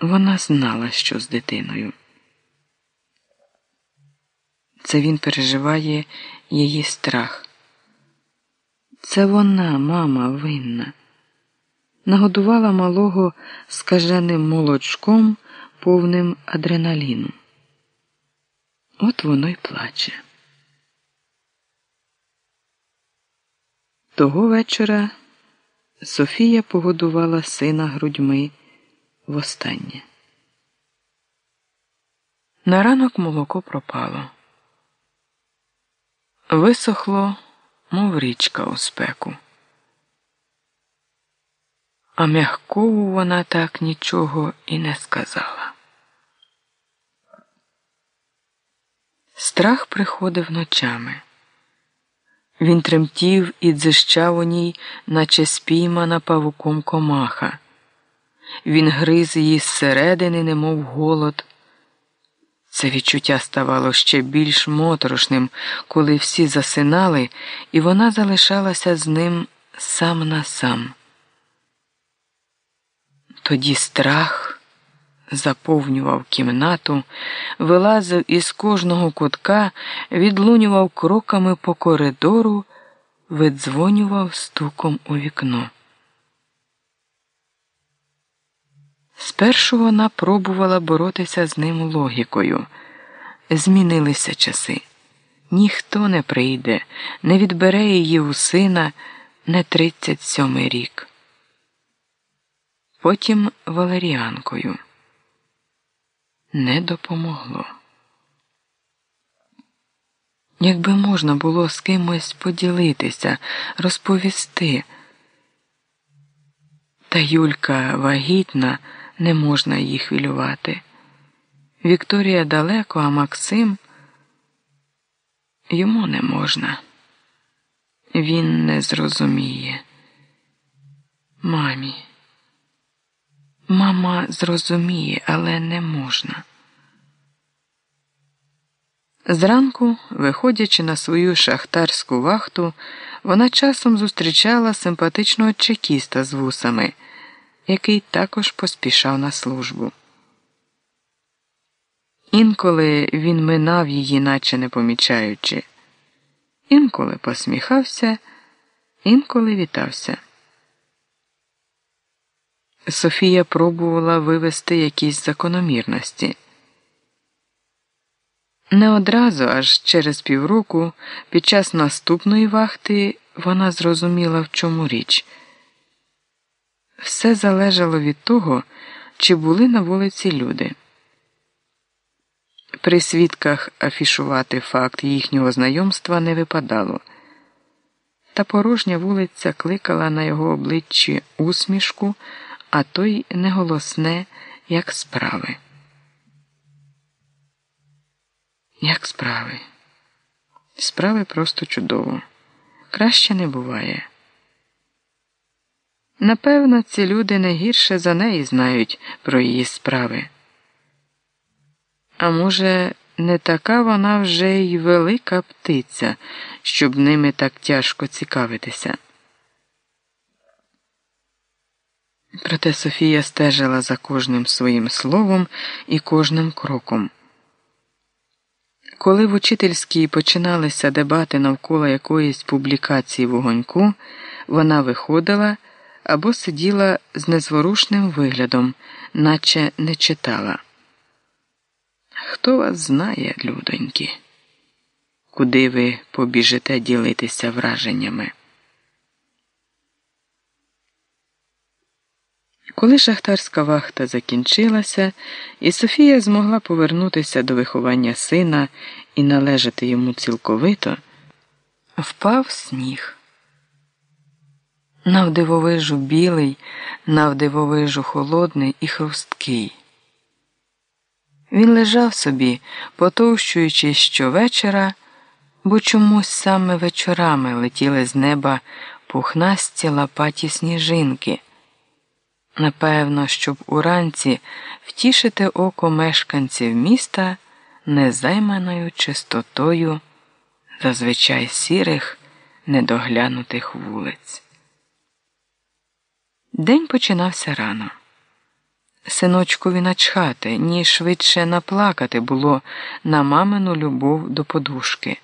Вона знала, що з дитиною. Це він переживає її страх. Це вона, мама, винна. Нагодувала малого скаженим молочком, повним адреналіну. От воно й плаче. Того вечора Софія погодувала сина грудьми востаннє. На ранок молоко пропало. Висохло, мов річка у спеку. А м'ягкову вона так нічого і не сказала. Страх приходив ночами. Він тремтів і дзищав у ній, наче спіймана павуком комаха. Він гриз її зсередини, немов голод. Це відчуття ставало ще більш моторошним, коли всі засинали, і вона залишалася з ним сам на сам. Тоді страх заповнював кімнату, вилазив із кожного кутка, відлунював кроками по коридору, видзвонював стуком у вікно. Спершу вона пробувала боротися з ним логікою. Змінилися часи. Ніхто не прийде, не відбере її у сина не 37-й рік. Потім валеріанкою. Не допомогло. Якби можна було з кимось поділитися, розповісти. Та Юлька вагітна не можна її хвилювати. Вікторія далеко, а Максим йому не можна. Він не зрозуміє. Мамі. Мама зрозуміє, але не можна. Зранку, виходячи на свою шахтарську вахту, вона часом зустрічала симпатичного чекіста з вусами який також поспішав на службу. Інколи він минав її, наче не помічаючи, інколи посміхався, інколи вітався. Софія пробувала вивести якісь закономірності. Не одразу, аж через півроку, під час наступної вахти, вона зрозуміла, в чому річ. Все залежало від того, чи були на вулиці люди. При свідках афішувати факт їхнього знайомства не випадало, та порожня вулиця кликала на його обличчі усмішку, а той неголосне, як справи. Як справи? Справи просто чудово. Краще не буває. Напевно, ці люди не гірше за неї знають про її справи. А може, не така вона вже й велика птиця, щоб ними так тяжко цікавитися. Проте Софія стежила за кожним своїм словом і кожним кроком. Коли в учительській починалися дебати навколо якоїсь публікації вогоньку, вона виходила або сиділа з незворушним виглядом, наче не читала. Хто вас знає, людоньки, куди ви побіжите ділитися враженнями? Коли шахтарська вахта закінчилася, і Софія змогла повернутися до виховання сина і належати йому цілковито, впав сніг навдивовижу білий, навдивовижу холодний і хрусткий. Він лежав собі, потовщуючи щовечора, бо чомусь саме вечорами летіли з неба пухнасті лопаті сніжинки. Напевно, щоб уранці втішити око мешканців міста незайманою чистотою зазвичай сірих, недоглянутих вулиць. День починався рано. синочкові начхати, ні швидше наплакати було на мамину любов до подушки.